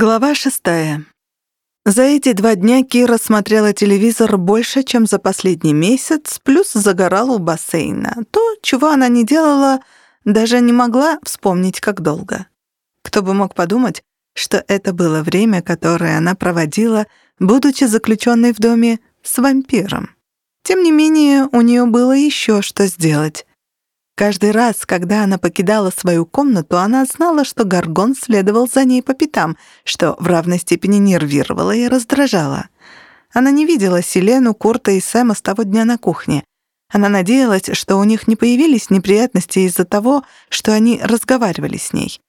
Глава шестая. За эти два дня Кира смотрела телевизор больше, чем за последний месяц, плюс загорала у бассейна. То, чего она не делала, даже не могла вспомнить, как долго. Кто бы мог подумать, что это было время, которое она проводила, будучи заключенной в доме с вампиром. Тем не менее, у нее было еще что сделать. Каждый раз, когда она покидала свою комнату, она знала, что Гаргон следовал за ней по пятам, что в равной степени нервировало и раздражало. Она не видела Селену, Курта и Сэма с того дня на кухне. Она надеялась, что у них не появились неприятности из-за того, что они разговаривали с ней.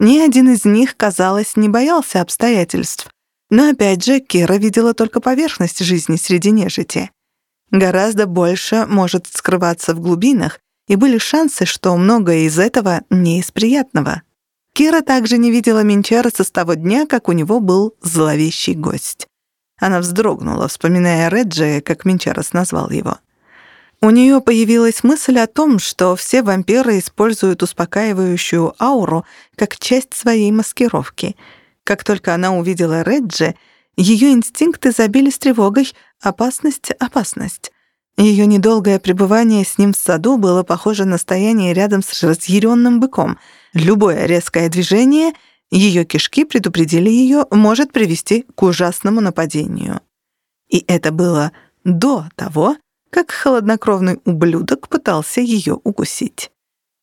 Ни один из них, казалось, не боялся обстоятельств. Но опять же, Кира видела только поверхность жизни среди нежити. Гораздо больше может скрываться в глубинах, и были шансы, что многое из этого не из приятного. Кира также не видела Минчароса с того дня, как у него был зловещий гость. Она вздрогнула, вспоминая Реджи, как Минчарос назвал его. У нее появилась мысль о том, что все вампиры используют успокаивающую ауру как часть своей маскировки. Как только она увидела Реджи, ее инстинкты забились тревогой «опасность, опасность». Ее недолгое пребывание с ним в саду было похоже на стояние рядом с разъяренным быком. Любое резкое движение, ее кишки предупредили ее, может привести к ужасному нападению. И это было до того, как холоднокровный ублюдок пытался ее укусить.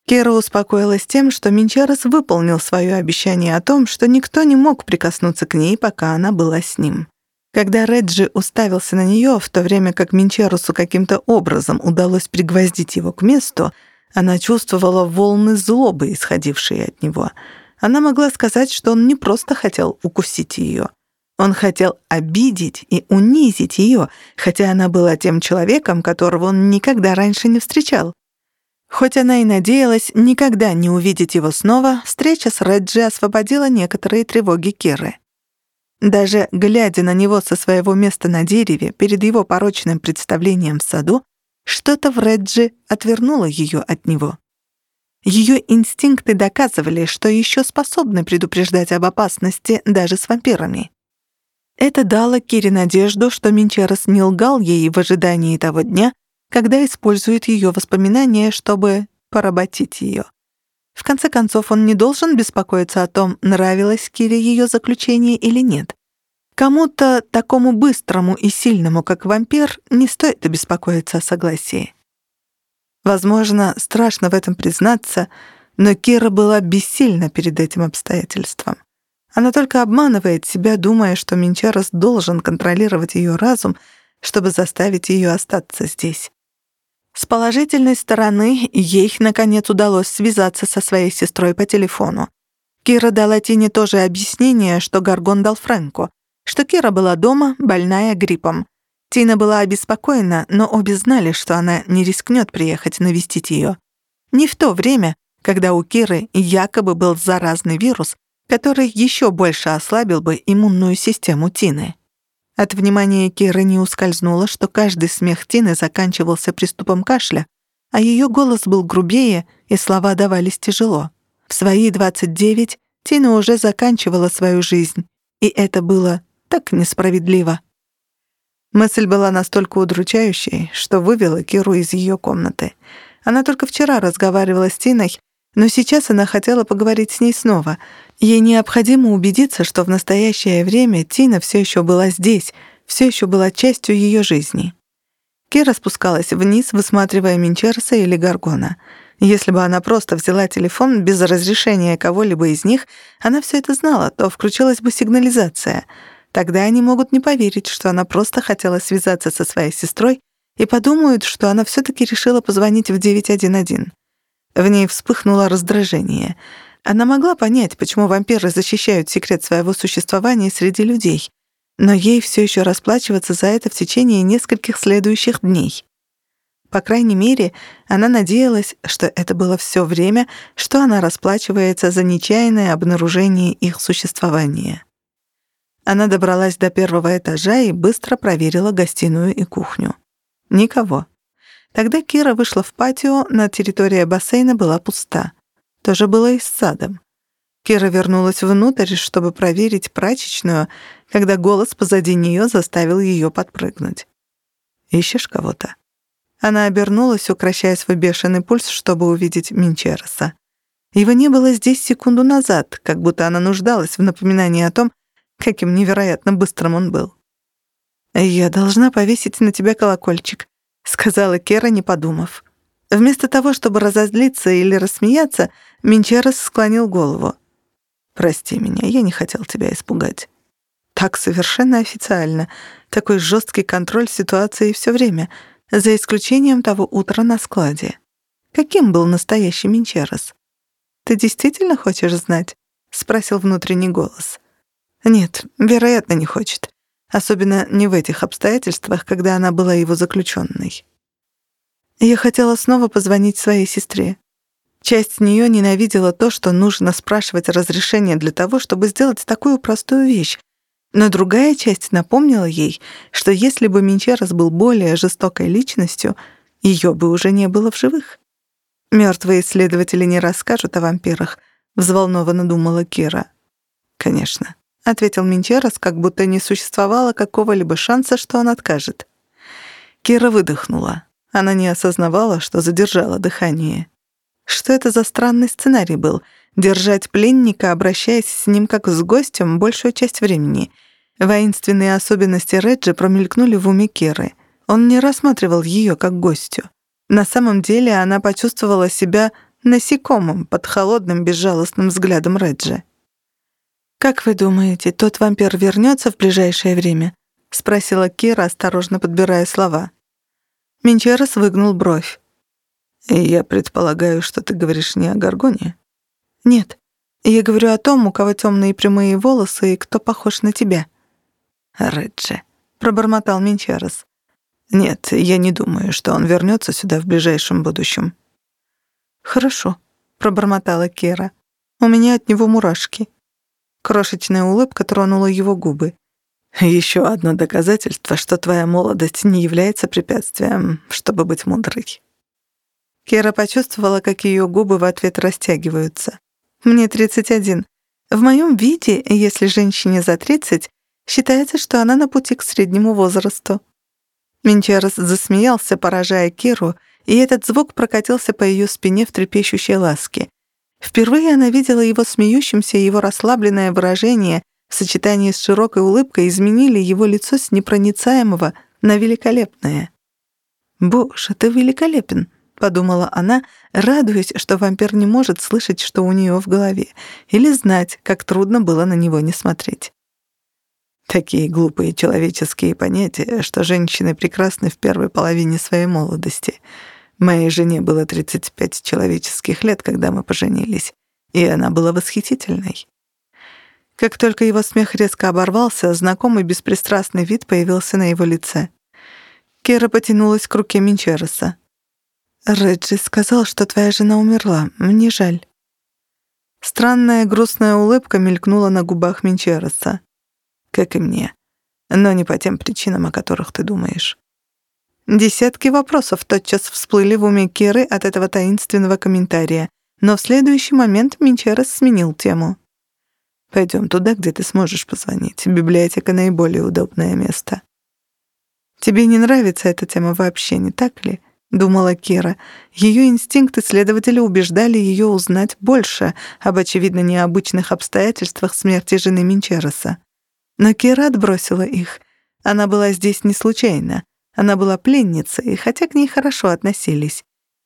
Кера успокоилась тем, что Минчарес выполнил свое обещание о том, что никто не мог прикоснуться к ней, пока она была с ним. Когда Реджи уставился на нее, в то время как Минчерусу каким-то образом удалось пригвоздить его к месту, она чувствовала волны злобы, исходившие от него. Она могла сказать, что он не просто хотел укусить ее. Он хотел обидеть и унизить ее, хотя она была тем человеком, которого он никогда раньше не встречал. Хоть она и надеялась никогда не увидеть его снова, встреча с Реджи освободила некоторые тревоги Киры. Даже глядя на него со своего места на дереве перед его порочным представлением в саду, что-то в Реджи отвернуло ее от него. Ее инстинкты доказывали, что еще способны предупреждать об опасности даже с вампирами. Это дало Кире надежду, что Минчерос не лгал ей в ожидании того дня, когда использует ее воспоминания, чтобы поработить ее. В конце концов, он не должен беспокоиться о том, нравилось Кире ее заключение или нет. Кому-то такому быстрому и сильному, как вампир, не стоит беспокоиться о согласии. Возможно, страшно в этом признаться, но Кира была бессильна перед этим обстоятельством. Она только обманывает себя, думая, что Минчарос должен контролировать ее разум, чтобы заставить ее остаться здесь. С положительной стороны, ей, наконец, удалось связаться со своей сестрой по телефону. Кира дала Тине тоже объяснение, что Гаргон дал Фрэнку, что Кира была дома, больная гриппом. Тина была обеспокоена, но обе знали, что она не рискнет приехать навестить ее. Не в то время, когда у Киры якобы был заразный вирус, который еще больше ослабил бы иммунную систему Тины. От внимания Киры не ускользнуло, что каждый смех Тины заканчивался приступом кашля, а ее голос был грубее, и слова давались тяжело. В свои 29 Тина уже заканчивала свою жизнь, и это было так несправедливо. Мысль была настолько удручающей, что вывела Киру из ее комнаты. Она только вчера разговаривала с Тиной, но сейчас она хотела поговорить с ней снова — Ей необходимо убедиться, что в настоящее время Тина все еще была здесь, все еще была частью ее жизни. Кира спускалась вниз, высматривая Минчерса или Гаргона. Если бы она просто взяла телефон без разрешения кого-либо из них, она все это знала, то включилась бы сигнализация. Тогда они могут не поверить, что она просто хотела связаться со своей сестрой и подумают, что она все таки решила позвонить в 911. В ней вспыхнуло раздражение — она могла понять, почему вампиры защищают секрет своего существования среди людей, но ей все еще расплачиваться за это в течение нескольких следующих дней. По крайней мере, она надеялась, что это было все время, что она расплачивается за нечаянное обнаружение их существования. Она добралась до первого этажа и быстро проверила гостиную и кухню. Никого. Тогда Кира вышла в патио, но территория бассейна была пуста. То же было и с садом. Кира вернулась внутрь, чтобы проверить прачечную, когда голос позади нее заставил ее подпрыгнуть. «Ищешь кого-то?» Она обернулась, укращая свой бешеный пульс, чтобы увидеть Минчереса. Его не было здесь секунду назад, как будто она нуждалась в напоминании о том, каким невероятно быстрым он был. «Я должна повесить на тебя колокольчик», — сказала Кера, не подумав. Вместо того, чтобы разозлиться или рассмеяться, Минчерес склонил голову. «Прости меня, я не хотел тебя испугать». Так совершенно официально. Такой жесткий контроль ситуации все время, за исключением того утра на складе. Каким был настоящий Минчерес? «Ты действительно хочешь знать?» — спросил внутренний голос. «Нет, вероятно, не хочет. Особенно не в этих обстоятельствах, когда она была его заключенной. Я хотела снова позвонить своей сестре. Часть нее ненавидела то, что нужно спрашивать разрешение для того, чтобы сделать такую простую вещь, но другая часть напомнила ей, что если бы Минчерос был более жестокой личностью, ее бы уже не было в живых. Мертвые исследователи не расскажут о вампирах, взволнованно думала Кира. Конечно, ответил Минчерос, как будто не существовало какого-либо шанса, что он откажет. Кира выдохнула. Она не осознавала, что задержала дыхание. Что это за странный сценарий был? Держать пленника, обращаясь с ним как с гостем большую часть времени. Воинственные особенности Реджи промелькнули в уме Киры. Он не рассматривал ее как гостью. На самом деле она почувствовала себя насекомым под холодным безжалостным взглядом Реджи. «Как вы думаете, тот вампир вернется в ближайшее время?» — спросила Кира, осторожно подбирая слова. Минчерос выгнул бровь. «Я предполагаю, что ты говоришь не о Гаргоне?» «Нет. Я говорю о том, у кого темные прямые волосы и кто похож на тебя». «Реджи», — пробормотал Минчерос. «Нет, я не думаю, что он вернется сюда в ближайшем будущем». «Хорошо», — пробормотала Кера. «У меня от него мурашки». Крошечная улыбка тронула его губы. Еще одно доказательство, что твоя молодость не является препятствием, чтобы быть мудрой. Кера почувствовала, как ее губы в ответ растягиваются. Мне 31. В моем виде, если женщине за 30, считается, что она на пути к среднему возрасту. Минчерос засмеялся, поражая Киру, и этот звук прокатился по ее спине в трепещущей ласке. Впервые она видела его смеющимся, его расслабленное выражение в сочетании с широкой улыбкой изменили его лицо с непроницаемого на великолепное. «Боже, ты великолепен!» — подумала она, радуясь, что вампир не может слышать, что у нее в голове, или знать, как трудно было на него не смотреть. Такие глупые человеческие понятия, что женщины прекрасны в первой половине своей молодости. Моей жене было 35 человеческих лет, когда мы поженились, и она была восхитительной. Как только его смех резко оборвался, знакомый беспристрастный вид появился на его лице. Кера потянулась к руке Минчереса. «Реджи сказал, что твоя жена умерла. Мне жаль». Странная грустная улыбка мелькнула на губах Минчереса. «Как и мне. Но не по тем причинам, о которых ты думаешь». Десятки вопросов тотчас всплыли в уме Керы от этого таинственного комментария, но в следующий момент Минчерес сменил тему. Пойдем туда, где ты сможешь позвонить. Библиотека — наиболее удобное место». «Тебе не нравится эта тема вообще, не так ли?» — думала Кира. Ее инстинкты следователя убеждали ее узнать больше об очевидно необычных обстоятельствах смерти жены Минчероса. Но Кира отбросила их. Она была здесь не случайно. Она была пленницей, хотя к ней хорошо относились.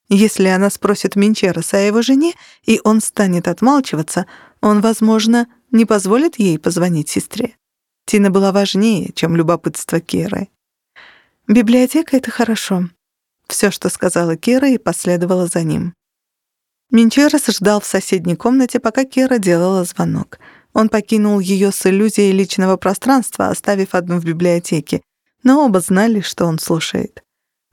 Если она спросит Минчероса о его жене, и он станет отмалчиваться, он, возможно, не позволит ей позвонить сестре. Тина была важнее, чем любопытство Керы. «Библиотека — это хорошо», — все, что сказала Кера, и последовала за ним. Минчерес ждал в соседней комнате, пока Кера делала звонок. Он покинул ее с иллюзией личного пространства, оставив одну в библиотеке, но оба знали, что он слушает.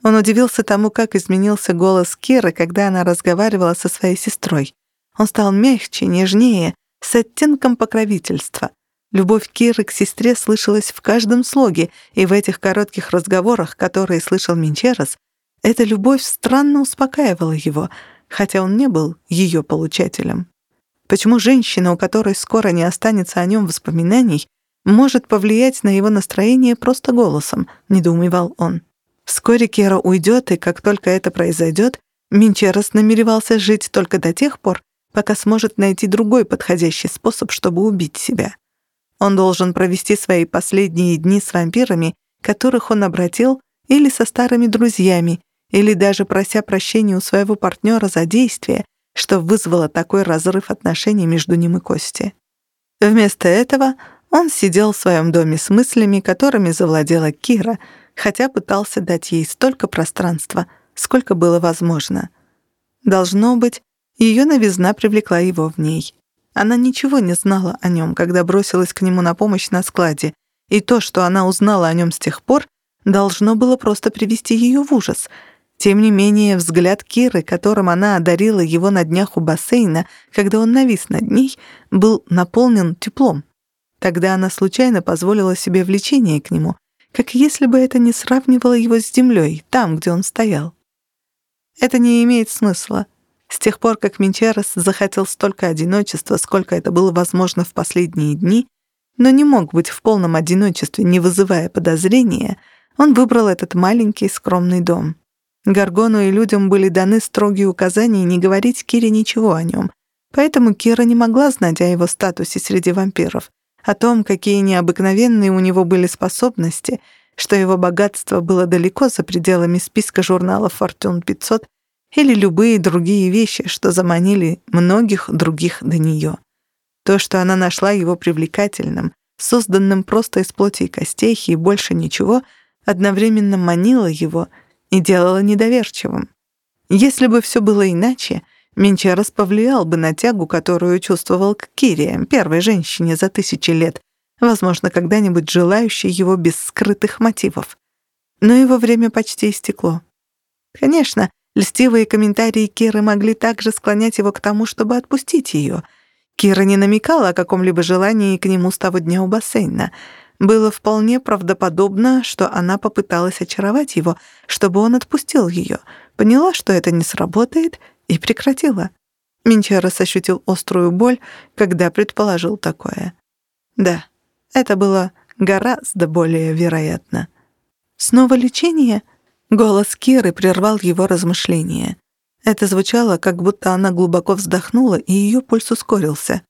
Он удивился тому, как изменился голос Киры, когда она разговаривала со своей сестрой. Он стал мягче, нежнее, с оттенком покровительства. Любовь Киры к сестре слышалась в каждом слоге, и в этих коротких разговорах, которые слышал Минчерос, эта любовь странно успокаивала его, хотя он не был ее получателем. Почему женщина, у которой скоро не останется о нем воспоминаний, может повлиять на его настроение просто голосом, недоумевал он. Вскоре Кера уйдет, и как только это произойдет, Минчерос намеревался жить только до тех пор, пока сможет найти другой подходящий способ, чтобы убить себя. Он должен провести свои последние дни с вампирами, которых он обратил, или со старыми друзьями, или даже прося прощения у своего партнера за действие, что вызвало такой разрыв отношений между ним и Кости. Вместо этого он сидел в своем доме с мыслями, которыми завладела Кира, хотя пытался дать ей столько пространства, сколько было возможно. Должно быть, ее новизна привлекла его в ней. Она ничего не знала о нем, когда бросилась к нему на помощь на складе, и то, что она узнала о нем с тех пор, должно было просто привести ее в ужас. Тем не менее, взгляд Киры, которым она одарила его на днях у бассейна, когда он навис над ней, был наполнен теплом. Тогда она случайно позволила себе влечение к нему, как если бы это не сравнивало его с землей, там, где он стоял. Это не имеет смысла. С тех пор, как Минчерос захотел столько одиночества, сколько это было возможно в последние дни, но не мог быть в полном одиночестве, не вызывая подозрения, он выбрал этот маленький скромный дом. Гаргону и людям были даны строгие указания не говорить Кире ничего о нем, поэтому Кира не могла знать о его статусе среди вампиров, о том, какие необыкновенные у него были способности, что его богатство было далеко за пределами списка журнала «Фортюн 500» или любые другие вещи, что заманили многих других до нее. То, что она нашла его привлекательным, созданным просто из плоти и костей и больше ничего, одновременно манило его и делало недоверчивым. Если бы все было иначе, Менчарос повлиял бы на тягу, которую чувствовал к Кире, первой женщине за тысячи лет, возможно, когда-нибудь желающей его без скрытых мотивов. Но его время почти истекло. Конечно, Льстивые комментарии Киры могли также склонять его к тому, чтобы отпустить ее. Кира не намекала о каком-либо желании к нему с того дня у бассейна. Было вполне правдоподобно, что она попыталась очаровать его, чтобы он отпустил ее, поняла, что это не сработает, и прекратила. Минчарос ощутил острую боль, когда предположил такое. Да, это было гораздо более вероятно. Снова лечение — Голос Киры прервал его размышления. Это звучало, как будто она глубоко вздохнула, и ее пульс ускорился.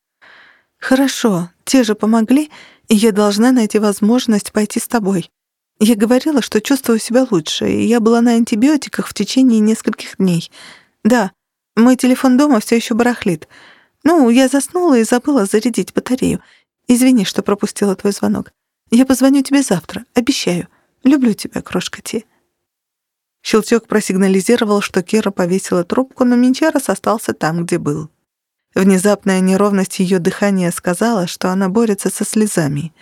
«Хорошо, те же помогли, и я должна найти возможность пойти с тобой. Я говорила, что чувствую себя лучше, и я была на антибиотиках в течение нескольких дней. Да, мой телефон дома все еще барахлит. Ну, я заснула и забыла зарядить батарею. Извини, что пропустила твой звонок. Я позвоню тебе завтра, обещаю. Люблю тебя, крошка Ти». Щелчок просигнализировал, что Кира повесила трубку, но Минчарос остался там, где был. Внезапная неровность ее дыхания сказала, что она борется со слезами.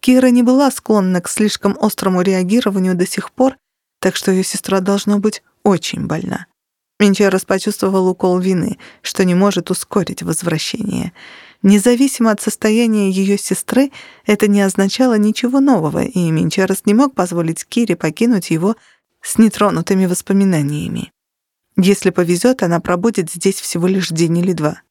Кира не была склонна к слишком острому реагированию до сих пор, так что ее сестра должно быть очень больна. Минчарос почувствовал укол вины, что не может ускорить возвращение. Независимо от состояния ее сестры, это не означало ничего нового, и Минчарос не мог позволить Кире покинуть его с нетронутыми воспоминаниями. Если повезет, она пробудет здесь всего лишь день или два.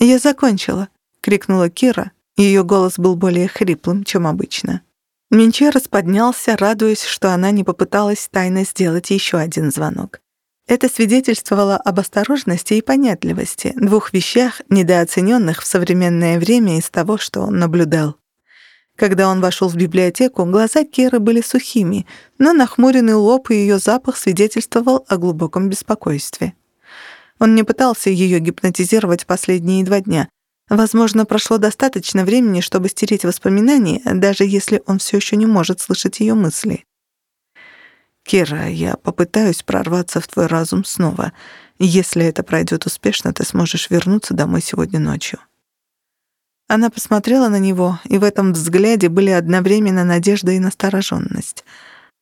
«Я закончила», — крикнула Кира, ее голос был более хриплым, чем обычно. Минчерос поднялся, радуясь, что она не попыталась тайно сделать еще один звонок. Это свидетельствовало об осторожности и понятливости, двух вещах, недооцененных в современное время из того, что он наблюдал. Когда он вошел в библиотеку, глаза Керы были сухими, но нахмуренный лоб и ее запах свидетельствовал о глубоком беспокойстве. Он не пытался ее гипнотизировать последние два дня. Возможно, прошло достаточно времени, чтобы стереть воспоминания, даже если он все еще не может слышать ее мысли. «Кира, я попытаюсь прорваться в твой разум снова. Если это пройдет успешно, ты сможешь вернуться домой сегодня ночью». Она посмотрела на него, и в этом взгляде были одновременно надежда и настороженность.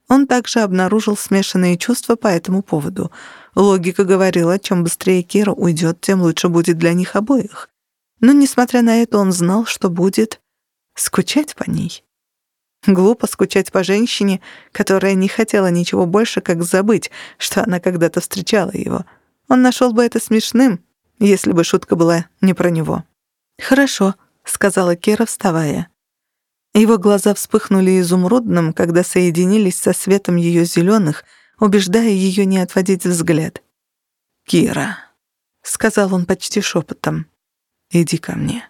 Он также обнаружил смешанные чувства по этому поводу. Логика говорила, чем быстрее Кира уйдет, тем лучше будет для них обоих. Но, несмотря на это, он знал, что будет скучать по ней. Глупо скучать по женщине, которая не хотела ничего больше, как забыть, что она когда-то встречала его. Он нашел бы это смешным, если бы шутка была не про него. «Хорошо», — сказала Кира, вставая. Его глаза вспыхнули изумрудным, когда соединились со светом ее зеленых, убеждая ее не отводить взгляд. «Кира», — сказал он почти шепотом, — «иди ко мне».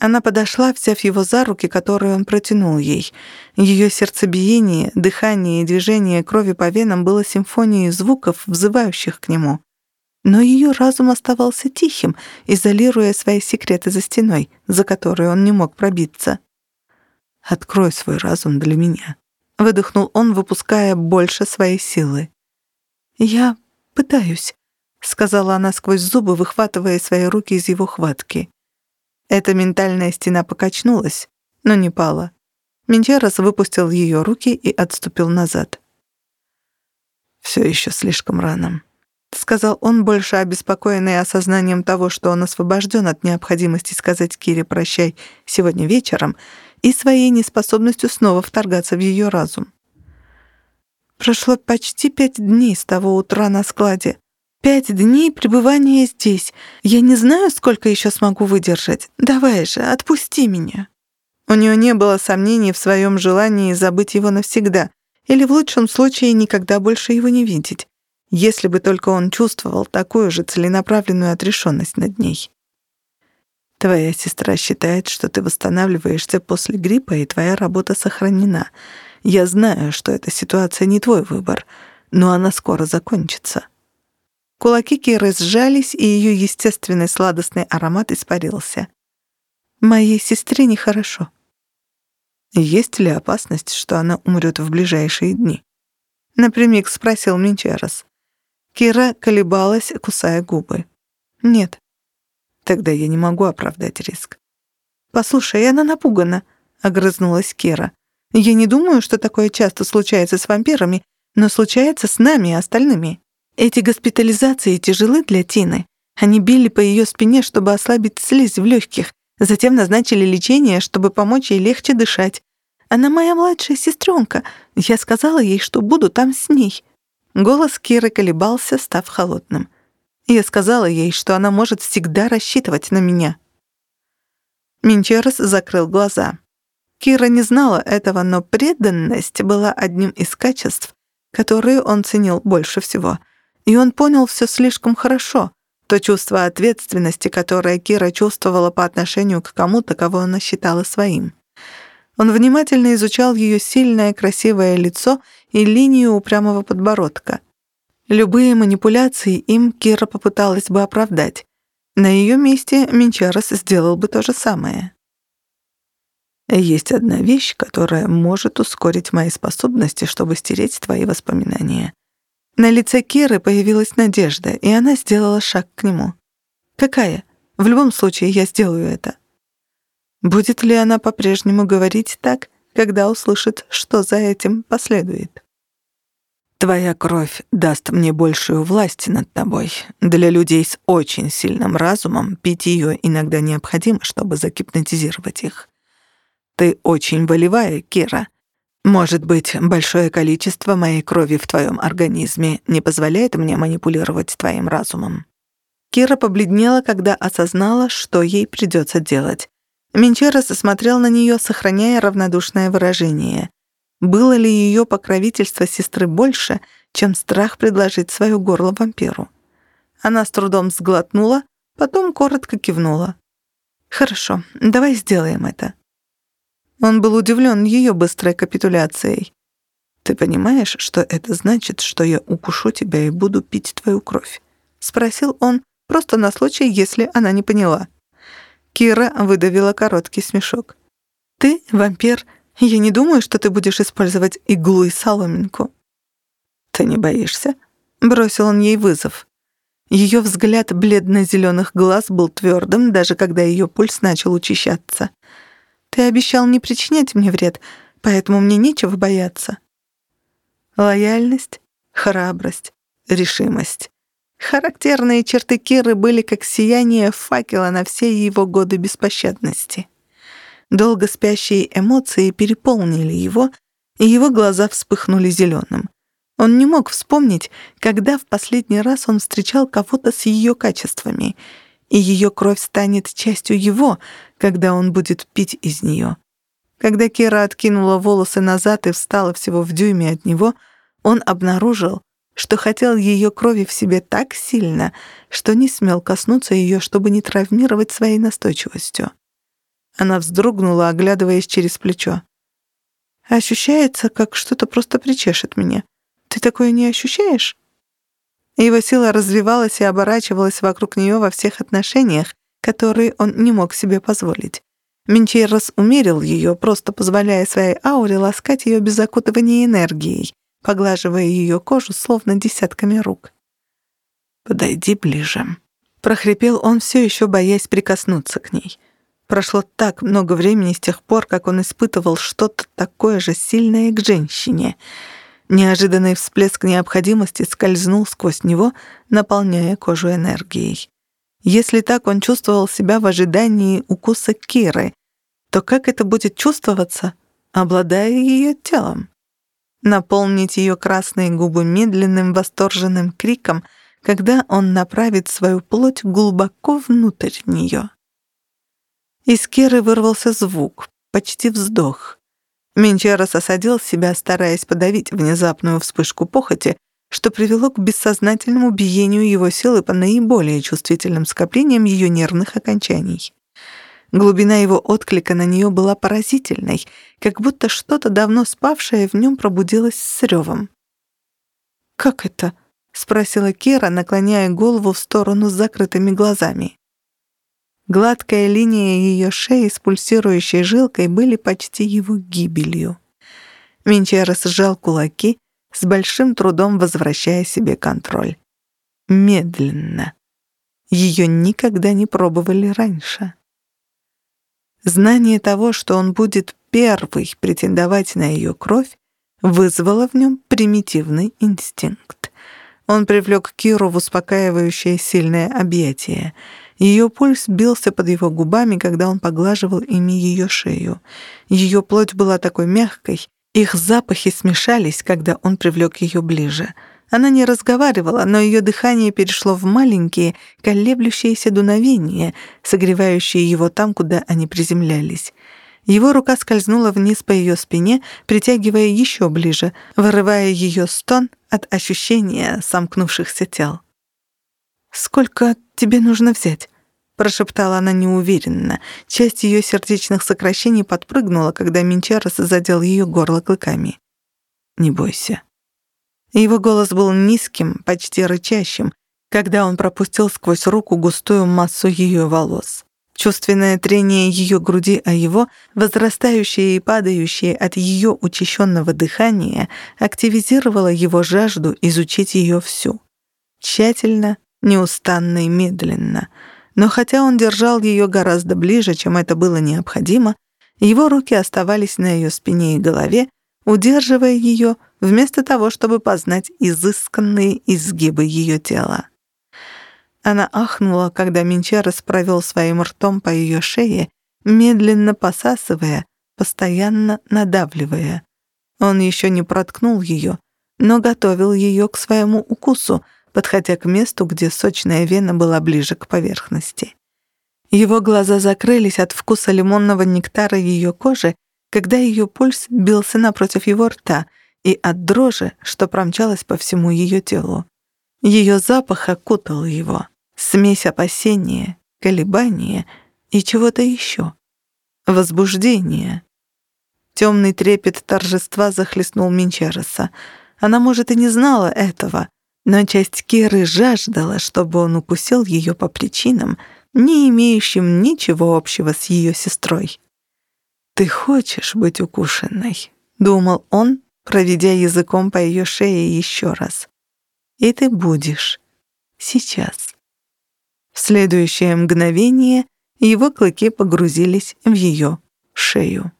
Она подошла, взяв его за руки, которые он протянул ей. Ее сердцебиение, дыхание и движение крови по венам было симфонией звуков, взывающих к нему. Но ее разум оставался тихим, изолируя свои секреты за стеной, за которой он не мог пробиться. «Открой свой разум для меня», — выдохнул он, выпуская больше своей силы. «Я пытаюсь», — сказала она сквозь зубы, выхватывая свои руки из его хватки. Эта ментальная стена покачнулась, но не пала. Менчерос выпустил ее руки и отступил назад. «Все еще слишком рано», — сказал он, больше обеспокоенный осознанием того, что он освобожден от необходимости сказать Кире «прощай» сегодня вечером и своей неспособностью снова вторгаться в ее разум. Прошло почти пять дней с того утра на складе. Пять дней пребывания здесь. Я не знаю, сколько еще смогу выдержать. Давай же, отпусти меня». У нее не было сомнений в своем желании забыть его навсегда, или в лучшем случае никогда больше его не видеть, если бы только он чувствовал такую же целенаправленную отрешенность над ней. Твоя сестра считает, что ты восстанавливаешься после гриппа, и твоя работа сохранена. Я знаю, что эта ситуация не твой выбор, но она скоро закончится. Кулаки Киры сжались, и ее естественный сладостный аромат испарился. «Моей сестре нехорошо». «Есть ли опасность, что она умрет в ближайшие дни?» Напрямик спросил Минчерос. Кира колебалась, кусая губы. «Нет». «Тогда я не могу оправдать риск». «Послушай, она напугана», — огрызнулась Кира. «Я не думаю, что такое часто случается с вампирами, но случается с нами и остальными». Эти госпитализации тяжелы для Тины. Они били по ее спине, чтобы ослабить слизь в легких, затем назначили лечение, чтобы помочь ей легче дышать. Она моя младшая сестренка. Я сказала ей, что буду там с ней. Голос Киры колебался, став холодным. Я сказала ей, что она может всегда рассчитывать на меня. Минчерос закрыл глаза. Кира не знала этого, но преданность была одним из качеств, которые он ценил больше всего — и он понял все слишком хорошо. То чувство ответственности, которое Кира чувствовала по отношению к кому-то, кого она считала своим. Он внимательно изучал ее сильное красивое лицо и линию упрямого подбородка. Любые манипуляции им Кира попыталась бы оправдать. На ее месте Минчарос сделал бы то же самое. Есть одна вещь, которая может ускорить мои способности, чтобы стереть твои воспоминания. На лице Киры появилась надежда, и она сделала шаг к нему. «Какая? В любом случае я сделаю это». Будет ли она по-прежнему говорить так, когда услышит, что за этим последует? «Твоя кровь даст мне большую власть над тобой. Для людей с очень сильным разумом пить ее иногда необходимо, чтобы загипнотизировать их. Ты очень волевая, Кира». Может быть, большое количество моей крови в твоем организме не позволяет мне манипулировать твоим разумом. Кира побледнела, когда осознала, что ей придется делать. Менчерос смотрел на нее, сохраняя равнодушное выражение. Было ли ее покровительство сестры больше, чем страх предложить свое горло вампиру? Она с трудом сглотнула, потом коротко кивнула. «Хорошо, давай сделаем это». Он был удивлен ее быстрой капитуляцией. «Ты понимаешь, что это значит, что я укушу тебя и буду пить твою кровь?» — спросил он, просто на случай, если она не поняла. Кира выдавила короткий смешок. «Ты вампир. Я не думаю, что ты будешь использовать иглу и соломинку». «Ты не боишься?» — бросил он ей вызов. Ее взгляд бледно-зеленых глаз был твердым, даже когда ее пульс начал учащаться. Ты обещал не причинять мне вред, поэтому мне нечего бояться. Лояльность, храбрость, решимость. Характерные черты Киры были как сияние факела на все его годы беспощадности. Долго спящие эмоции переполнили его, и его глаза вспыхнули зеленым. Он не мог вспомнить, когда в последний раз он встречал кого-то с ее качествами, и ее кровь станет частью его, когда он будет пить из нее. Когда Кира откинула волосы назад и встала всего в дюйме от него, он обнаружил, что хотел ее крови в себе так сильно, что не смел коснуться ее, чтобы не травмировать своей настойчивостью. Она вздрогнула, оглядываясь через плечо. «Ощущается, как что-то просто причешет меня. Ты такое не ощущаешь?» Его сила развивалась и оборачивалась вокруг нее во всех отношениях, которые он не мог себе позволить. Менчейрос умерил ее, просто позволяя своей ауре ласкать ее без окутывания энергией, поглаживая ее кожу словно десятками рук. «Подойди ближе», — прохрипел он, все еще боясь прикоснуться к ней. Прошло так много времени с тех пор, как он испытывал что-то такое же сильное к женщине. Неожиданный всплеск необходимости скользнул сквозь него, наполняя кожу энергией. Если так он чувствовал себя в ожидании укуса Киры, то как это будет чувствоваться, обладая ее телом? наполнить ее красные губы медленным восторженным криком, когда он направит свою плоть глубоко внутрь нее. Из Керы вырвался звук, почти вздох. Менчерос осадил себя, стараясь подавить внезапную вспышку похоти, что привело к бессознательному биению его силы по наиболее чувствительным скоплениям ее нервных окончаний. Глубина его отклика на нее была поразительной, как будто что-то давно спавшее в нем пробудилось с ревом. «Как это?» — спросила Кира, наклоняя голову в сторону с закрытыми глазами. Гладкая линия ее шеи с пульсирующей жилкой были почти его гибелью. Минчера сжал кулаки, с большим трудом возвращая себе контроль. Медленно. Ее никогда не пробовали раньше. Знание того, что он будет первый претендовать на ее кровь, вызвало в нем примитивный инстинкт. Он привлек Киру в успокаивающее сильное объятие. Ее пульс бился под его губами, когда он поглаживал ими ее шею. Ее плоть была такой мягкой, их запахи смешались, когда он привлек ее ближе — она не разговаривала, но ее дыхание перешло в маленькие, колеблющиеся дуновения, согревающие его там, куда они приземлялись. Его рука скользнула вниз по ее спине, притягивая еще ближе, вырывая ее стон от ощущения сомкнувшихся тел. «Сколько тебе нужно взять?» — прошептала она неуверенно. Часть ее сердечных сокращений подпрыгнула, когда Минчарос задел ее горло клыками. «Не бойся», его голос был низким, почти рычащим, когда он пропустил сквозь руку густую массу ее волос. Чувственное трение ее груди о его, возрастающее и падающее от ее учащенного дыхания, активизировало его жажду изучить ее всю. Тщательно, неустанно и медленно. Но хотя он держал ее гораздо ближе, чем это было необходимо, его руки оставались на ее спине и голове, удерживая ее, вместо того, чтобы познать изысканные изгибы ее тела. Она ахнула, когда Минчарес провел своим ртом по ее шее, медленно посасывая, постоянно надавливая. Он еще не проткнул ее, но готовил ее к своему укусу, подходя к месту, где сочная вена была ближе к поверхности. Его глаза закрылись от вкуса лимонного нектара ее кожи, когда ее пульс бился напротив его рта — и от дрожи, что промчалась по всему ее телу. Ее запах окутал его, смесь опасения, колебания и чего-то еще. Возбуждение. Темный трепет торжества захлестнул Минчареса. Она, может, и не знала этого, но часть Керы жаждала, чтобы он укусил ее по причинам, не имеющим ничего общего с ее сестрой. «Ты хочешь быть укушенной?» — думал он, проведя языком по ее шее еще раз. И ты будешь. Сейчас. В следующее мгновение его клыки погрузились в ее шею.